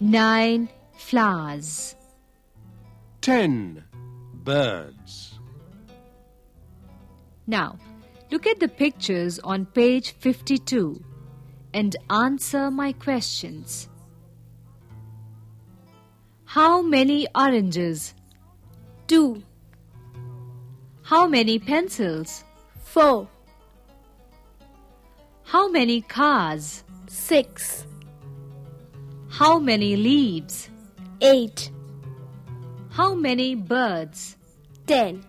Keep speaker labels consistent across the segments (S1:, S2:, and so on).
S1: nine flowers,
S2: ten birds.
S1: Now, look at the pictures on page 52 and answer my questions. How many oranges?
S3: two,
S1: How many pencils?
S3: four,
S1: How many cars?
S3: six,
S1: How many leaves?
S3: eight,
S1: How many birds?
S3: ten.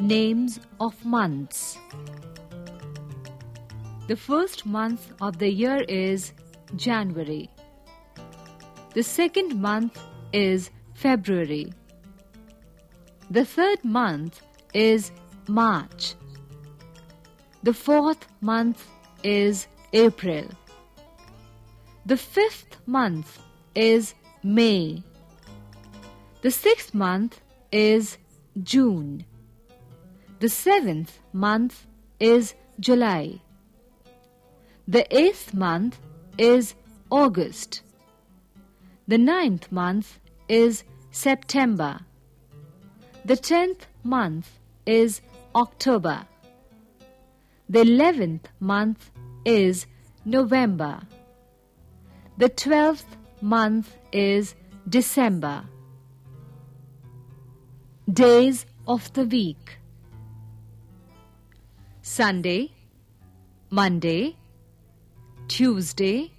S1: Names of months. The first month of the year is January. The second month is February. The third month is March. The fourth month is April. The fifth month is May. The sixth month is June. The seventh month is July. The eighth month is August. The ninth month is September. The tenth month is October. The eleventh month is November. The twelfth month is December. Days of the week Sunday, Monday, Tuesday,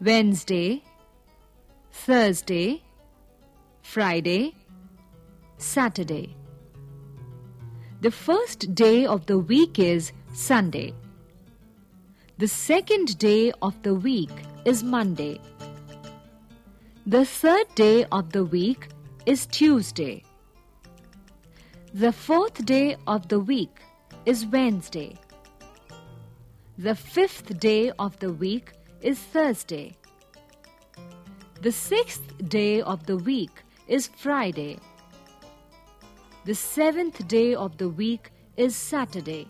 S1: Wednesday, Thursday, Friday, Saturday. The first day of the week is Sunday. The second day of the week is Monday. The third day of the week is Tuesday. The fourth day of the week is Wednesday. The fifth day of the week is Thursday. The sixth day of the week is Friday. The seventh day of the week is Saturday.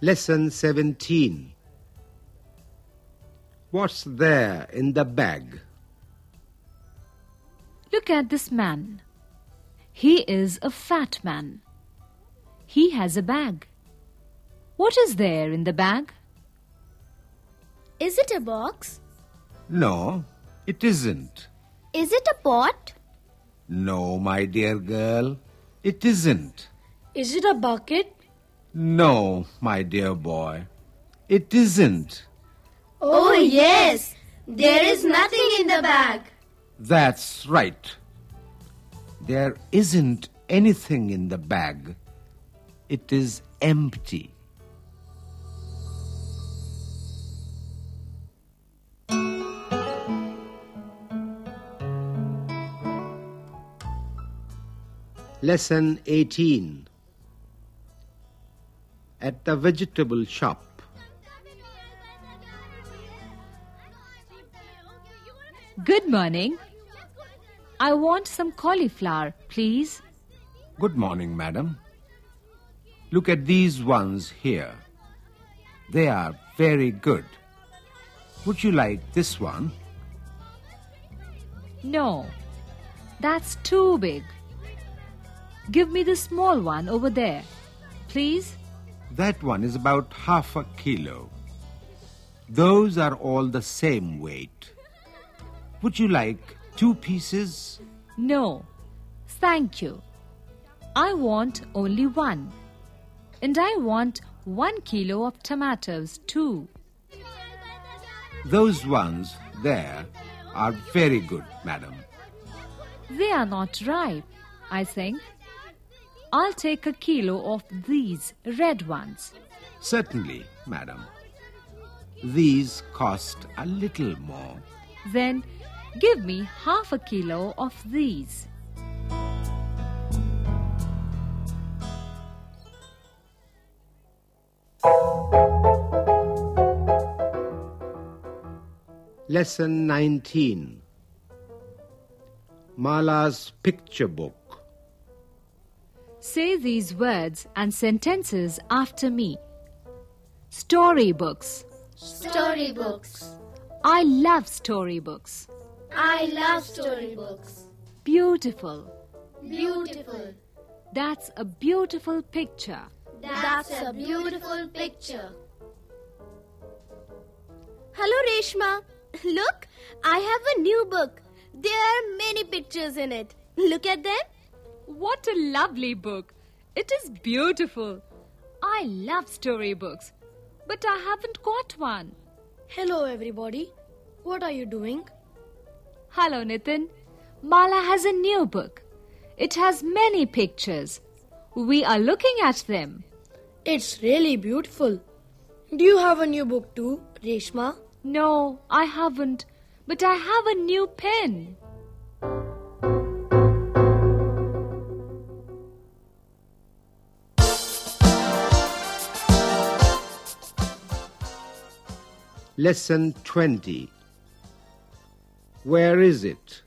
S4: Lesson 17 What's there in the bag?
S1: Look at this man. He is a fat man. He has a bag. What is there in the bag?
S3: Is it a box?
S4: No, it isn't.
S3: Is it a pot?
S4: No, my dear girl, it isn't.
S3: Is it a bucket?
S4: No, my dear boy, it isn't.
S3: Oh, yes. There is nothing in the bag.
S4: That's right. There isn't anything in the bag. It is empty. Lesson 18 At the vegetable shop.
S1: Good morning. I want some cauliflower, please.
S4: Good morning, madam. Look at these ones here. They are very good. Would you like this one?
S1: No, that's too big. Give me the small one over there, please.
S4: That one is about half a kilo. Those are all the same weight. Would you like two pieces?
S1: No, thank you. I want only one. And I want one kilo of tomatoes too.
S4: Those ones there are very good, madam.
S1: They are not ripe, I think. I'll take a kilo of these red ones.
S4: Certainly, madam. These cost a little more.
S1: Then give me half a kilo of these.
S4: Lesson 19 Mala's picture book.
S1: Say these words and sentences after me. Storybooks.
S3: Storybooks.
S1: I love storybooks.
S3: I love storybooks.
S1: Beautiful.
S3: Beautiful.
S1: That's a beautiful picture.
S3: That's a beautiful picture. Hello, Reshma. Look, I have a new book. There are many pictures in it. Look at them.
S1: What a lovely book. It is beautiful. I love storybooks, but I haven't got one.
S5: Hello, everybody. What are you doing?
S1: Hello, Nitin. Mala has a new book. It has many pictures. We are looking at them.
S5: It's really beautiful. Do you have a new book too, Reshma?
S1: No, I haven't, but I have a new pen.
S4: Lesson 20. Where is it?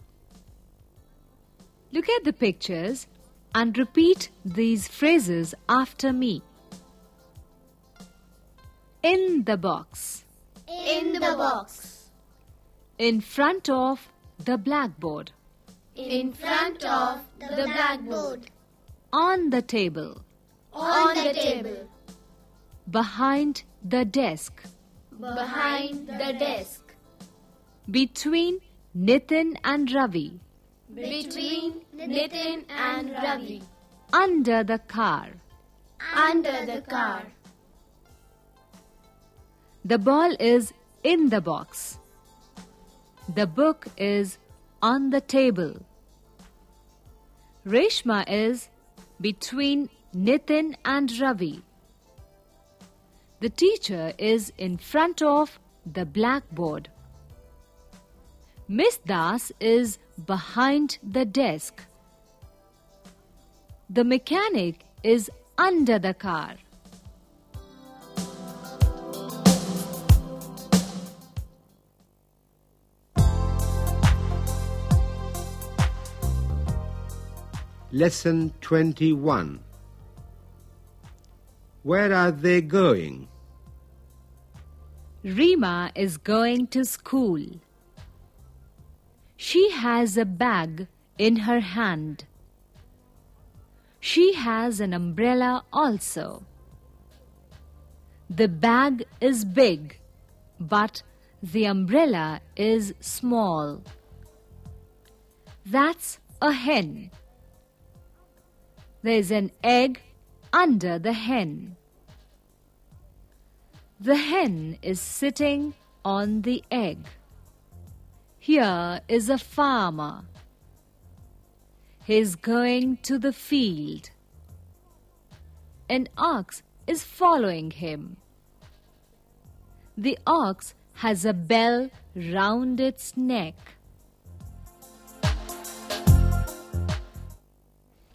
S1: Look at the pictures and repeat these phrases after me. In the box.
S3: In the box.
S1: In front of the blackboard.
S3: In front of the blackboard.
S1: On the table.
S3: On the table.
S1: Behind the desk.
S3: Behind the desk.
S1: Between Nitin and Ravi.
S3: Between Nitin and Ravi.
S1: Under the car.
S3: Under the car.
S1: The ball is in the box. The book is on the table. Reshma is between Nitin and Ravi. The teacher is in front of the blackboard. Miss Das is behind the desk. The mechanic is under the car.
S4: Lesson 21. Where are they going?
S1: Rima is going to school. She has a bag in her hand. She has an umbrella also. The bag is big, but the umbrella is small. That's a hen. There's an egg under the hen. The hen is sitting on the egg. Here is a farmer. He's going to the field. An ox is following him. The ox has a bell round its neck.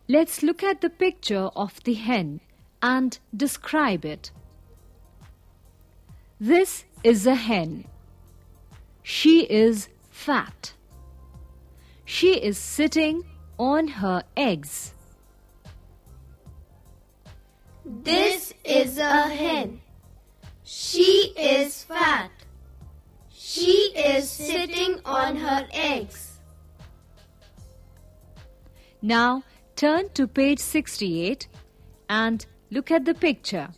S1: Let's look at the picture of the hen and describe it. This is a hen. She is fat. She is sitting on her eggs.
S3: This is a hen. She is fat. She is sitting on her eggs.
S1: Now turn to page 68 and look at the picture.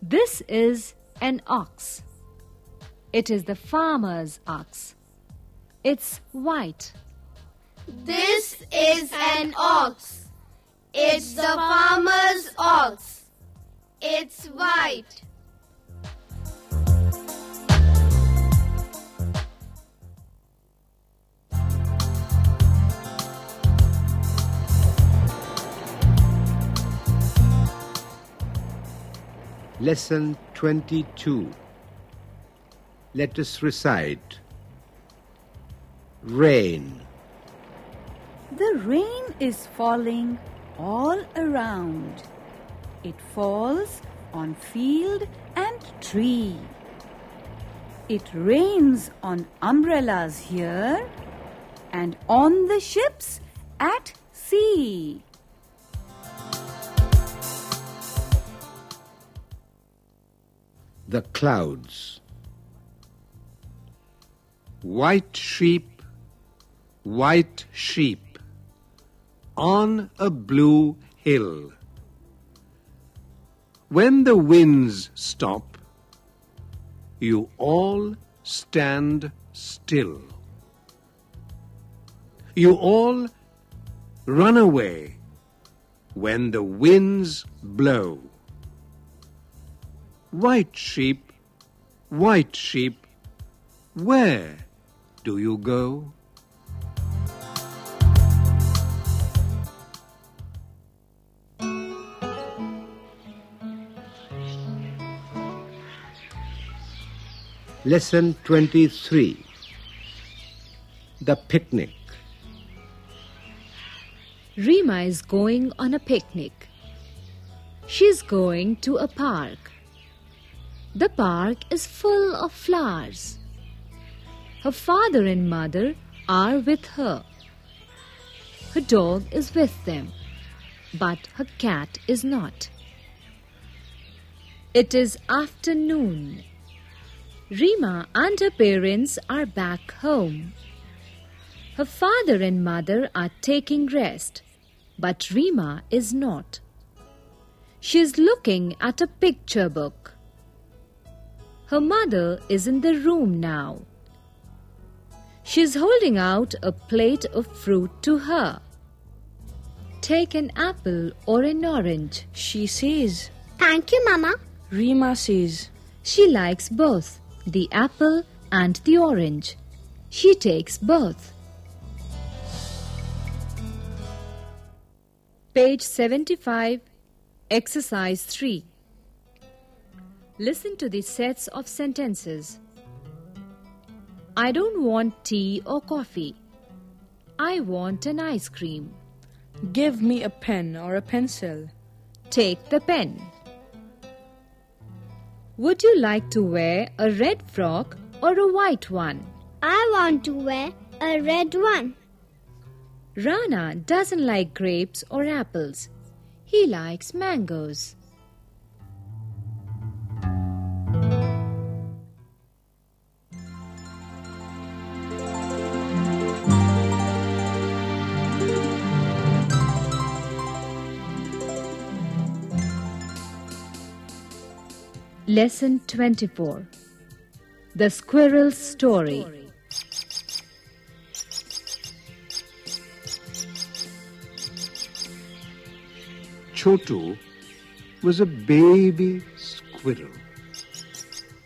S1: This is an ox. It is the farmer's ox. It's white.
S3: This is an ox. It's the farmer's ox. It's white.
S4: Lesson 22. Let us recite. Rain.
S6: The rain is falling all around. It falls on field and tree. It rains on umbrellas here and on the ships at sea.
S4: The clouds.
S2: White sheep, white sheep, on a blue hill. When the winds stop, you all stand still. You all run away when the winds blow. White sheep, white sheep, where do you go?
S4: Lesson 23 The Picnic.
S1: Rima is going on a picnic. She's going to a park. The park is full of flowers. Her father and mother are with her. Her dog is with them, but her cat is not. It is afternoon. Rima and her parents are back home. Her father and mother are taking rest, but Rima is not. She is looking at a picture book. Her mother is in the room now. She is holding out a plate of fruit to her. Take an apple or an orange.
S5: She says.
S3: Thank you, Mama.
S5: Rima says.
S1: She likes both the apple and the orange. She takes both. Page 75, Exercise 3. Listen to the sets of sentences. I don't want tea or coffee. I want an ice cream.
S5: Give me a pen or a pencil.
S1: Take the pen. Would you like to wear a red frock or a white one?
S3: I want to wear a red one.
S1: Rana doesn't like grapes or apples. He likes mangoes. Lesson 24 The Squirrel's Story.
S2: Chotu was a baby squirrel.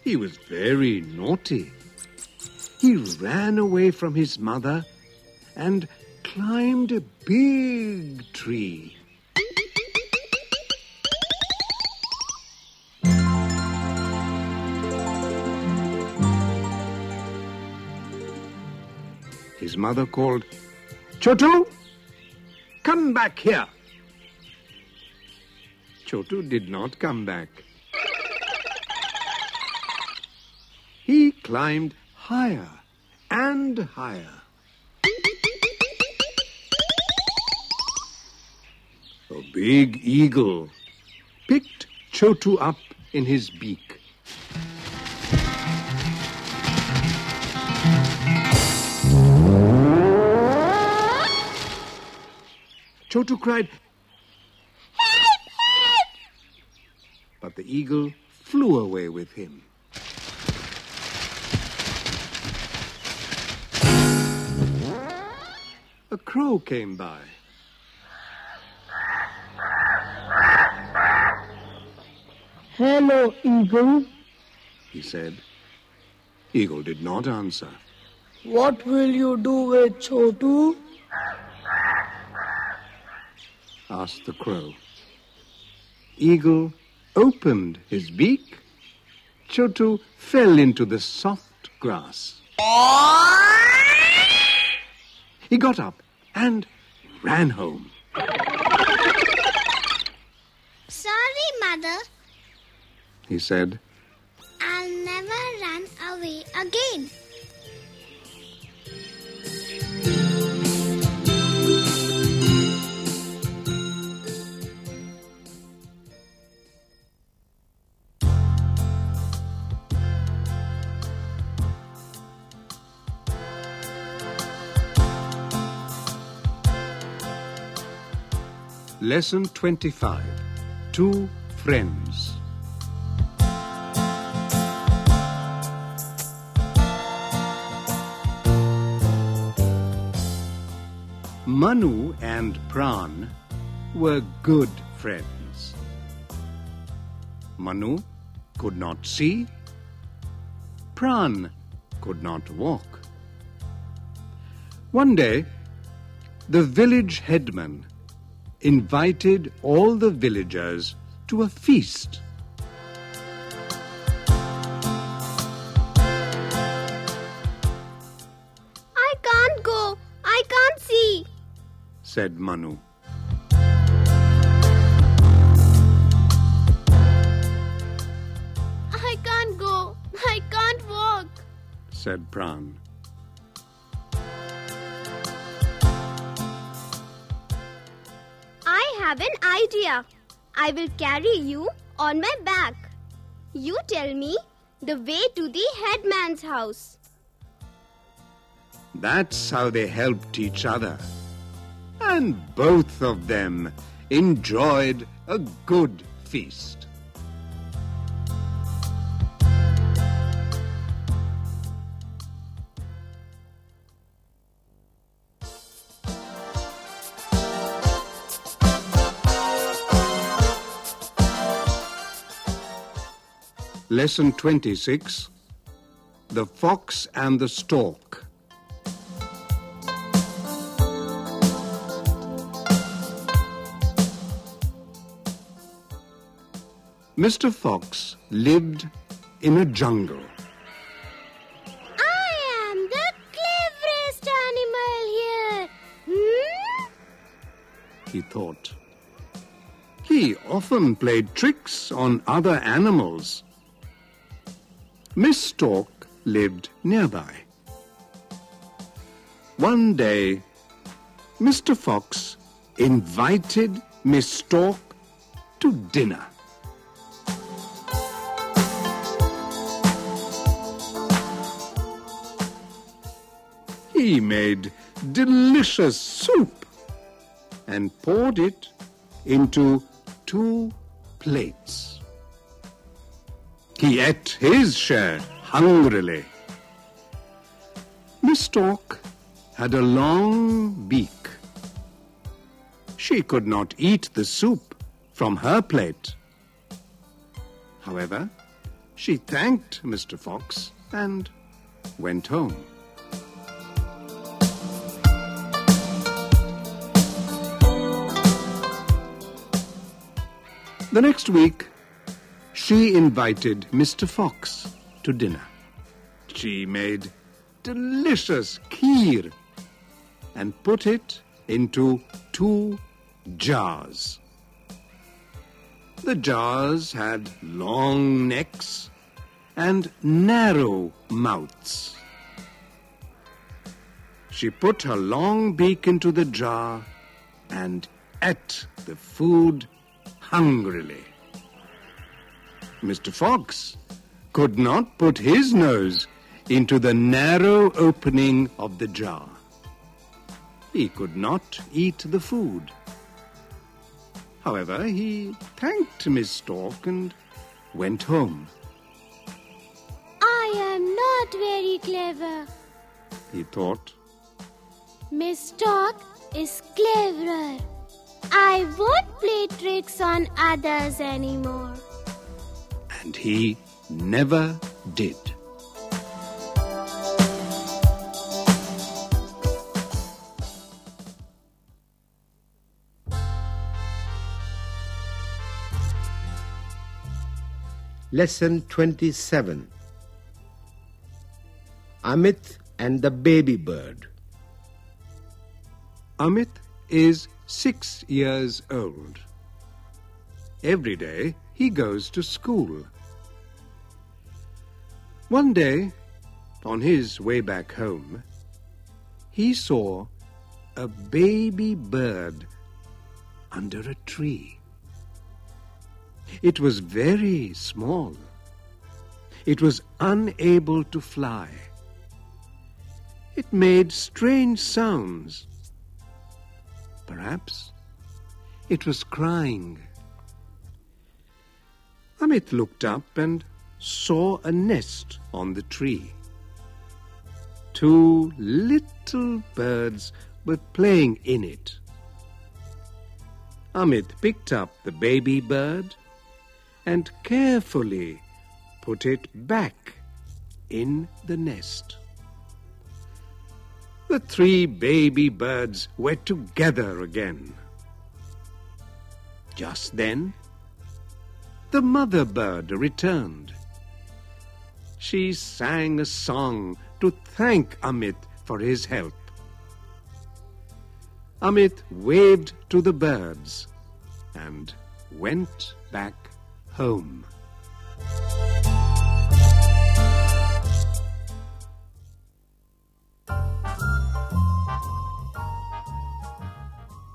S2: He was very naughty. He ran away from his mother and climbed a big tree. His mother called, Chotu, come back here. Chotu did not come back. He climbed higher and higher. A big eagle picked Chotu up in his beak. Chotu cried, Help! Help! but the eagle flew away with him. A crow came by.
S5: Hello, Eagle.
S2: He said. Eagle did not answer.
S5: What will you do with Chotu?
S2: Asked the crow. Eagle opened his beak. Chotu fell into the soft grass. He got up and ran home.
S3: Sorry, Mother.
S2: He said,
S3: I'll never run away again.
S2: Lesson 25 Two Friends. Manu and Pran were good friends. Manu could not see, Pran could not walk. One day, the village headman invited all the villagers to a feast.
S3: I can't go. I can't see.
S2: said Manu.
S3: I can't go. I can't walk.
S2: said Pran.
S3: Idea. I will carry you on my back. You tell me the way to the headman's house.
S2: That's how they helped each other. And both of them enjoyed a good feast. Lesson 26 The Fox and the Stork. Mr. Fox lived in a jungle.
S3: I am the cleverest animal here. Hmm?
S2: he thought. He often played tricks on other animals. Miss Stork lived nearby. One day, Mr. Fox invited Miss Stork to dinner. He made delicious soup and poured it into two plates. He ate his share hungrily. Miss Stork had a long beak. She could not eat the soup from her plate. However, she thanked Mr. Fox and went home. The next week, she invited Mr. Fox to dinner. She made delicious kheer and put it into two jars. The jars had long necks and narrow mouths. She put her long beak into the jar and ate the food hungrily. Mr. Fox could not put his nose into the narrow opening of the jar. He could not eat the food. However, he thanked Miss Stork and went home.
S3: I am not very clever.
S2: He thought,
S3: Miss Stork is cleverer. I won't play tricks on others anymore.
S2: And he never did.
S4: Lesson 27 Amit and the Baby Bird.
S2: Amit is six years old. Every day he goes to school. One day, on his way back home, he saw a baby bird under a tree. It was very small. It was unable to fly. It made strange sounds. Perhaps It was crying. Amit looked up and saw a nest on the tree. Two little birds were playing in it. Amit picked up the baby bird and carefully put it back in the nest. The three baby birds were together again. Just then, the mother bird returned. She sang a song to thank Amit for his help. Amit waved to the birds and went back home.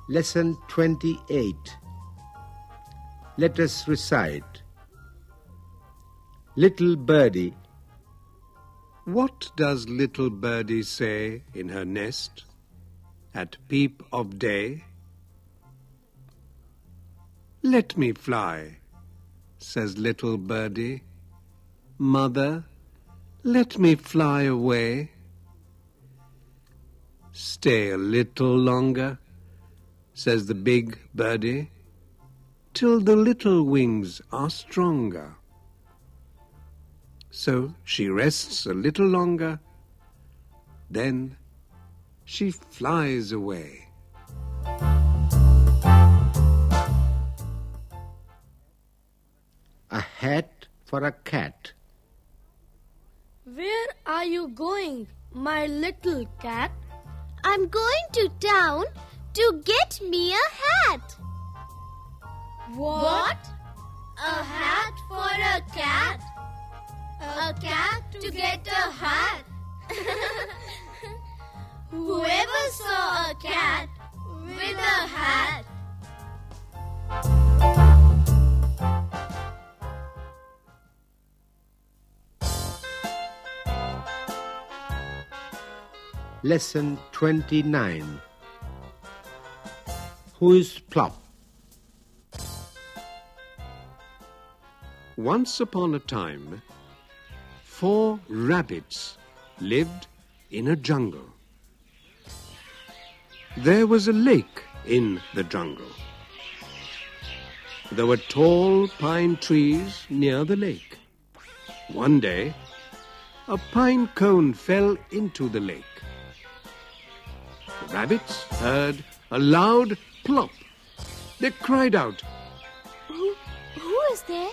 S4: Lesson 28. Let us recite. Little birdie,
S2: What does little birdie say in her nest at peep of day? Let me fly, says little birdie. Mother, let me fly away. Stay a little longer, says the big birdie, till the little wings are stronger. So she rests a little longer, then she flies away.
S4: a hat for a cat.
S5: Where are you going, my little cat?
S3: I'm going to town to get me a hat.
S5: What?
S3: A hat for a cat? A cat to get a hat? Whoever saw a cat with a hat?
S4: Lesson 29. Who is Plop?
S2: Once upon a time, four rabbits lived in a jungle. There was a lake in the jungle. There were tall pine trees near the lake. One day, a pine cone fell into the lake. The rabbits heard a loud plop. They cried out,
S3: Who, who is there?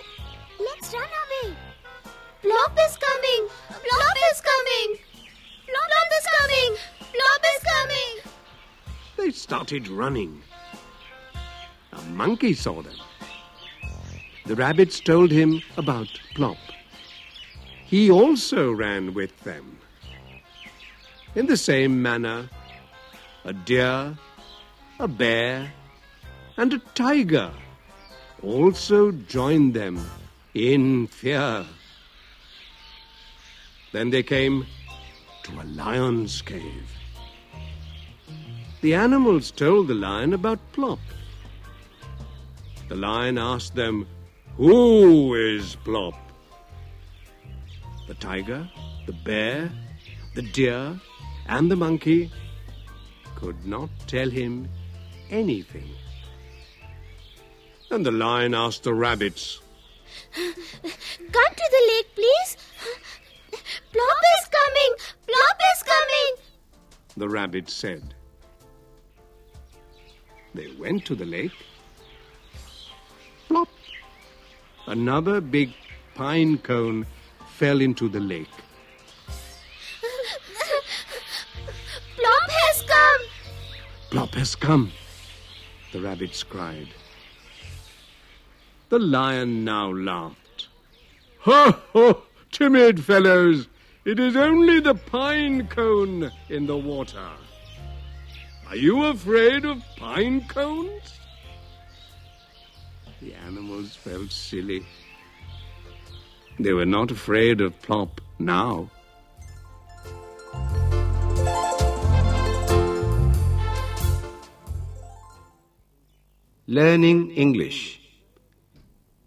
S3: Let's run away. Plop is coming. Plop is coming. Plop is coming. Plop is coming.
S2: They started running. A monkey saw them. The rabbits told him about Plop. He also ran with them. In the same manner, a deer, a bear, and a tiger also joined them in fear. Then they came to a lion's cave. The animals told the lion about Plop. The lion asked them, Who is Plop? The tiger, the bear, the deer, and the monkey could not tell him anything. And the lion asked the rabbits,
S3: Come to the lake, please. Plop is coming. Plop is coming.
S2: the rabbits said. They went to the lake. Plop! Another big pine cone fell into the lake.
S3: Plop has come.
S2: Plop has come, the rabbits cried. The lion now laughed. Ho, ho, timid fellows! It is only the pine cone in the water. Are you afraid of pine cones? The animals felt silly. They were not afraid of Plop now.
S4: Learning English.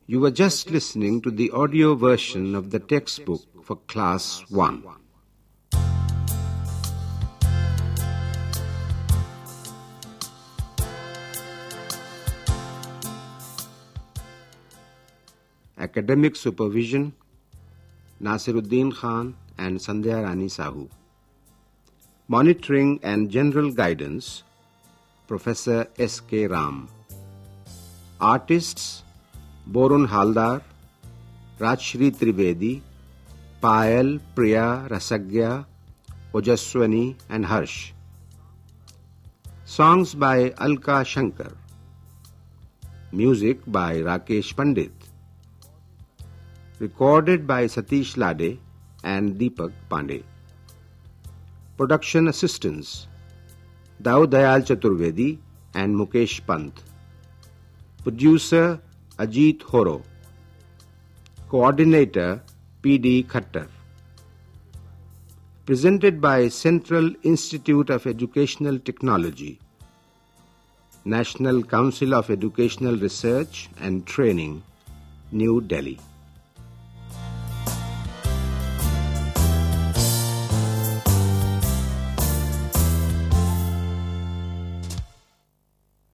S4: You were just listening to the audio version of the textbook for Class 1. Academic Supervision Nasiruddin Khan and Sandhya Rani Sahu. Monitoring and General Guidance Professor S. K. Ram. Artists Borun Haldar, Rajshree Trivedi, Payal, Priya, Rasagya, Ojaswani and Harsh. Songs by Alka Shankar. Music by Rakesh Pandit. Recorded by Satish Lade and Deepak Pandey. Production assistance Dau Dayal Chaturvedi and Mukesh Pant. Producer Ajit Horo. Coordinator P.D. Khattar. Presented by Central Institute of Educational Technology, National Council of Educational Research and Training, New Delhi.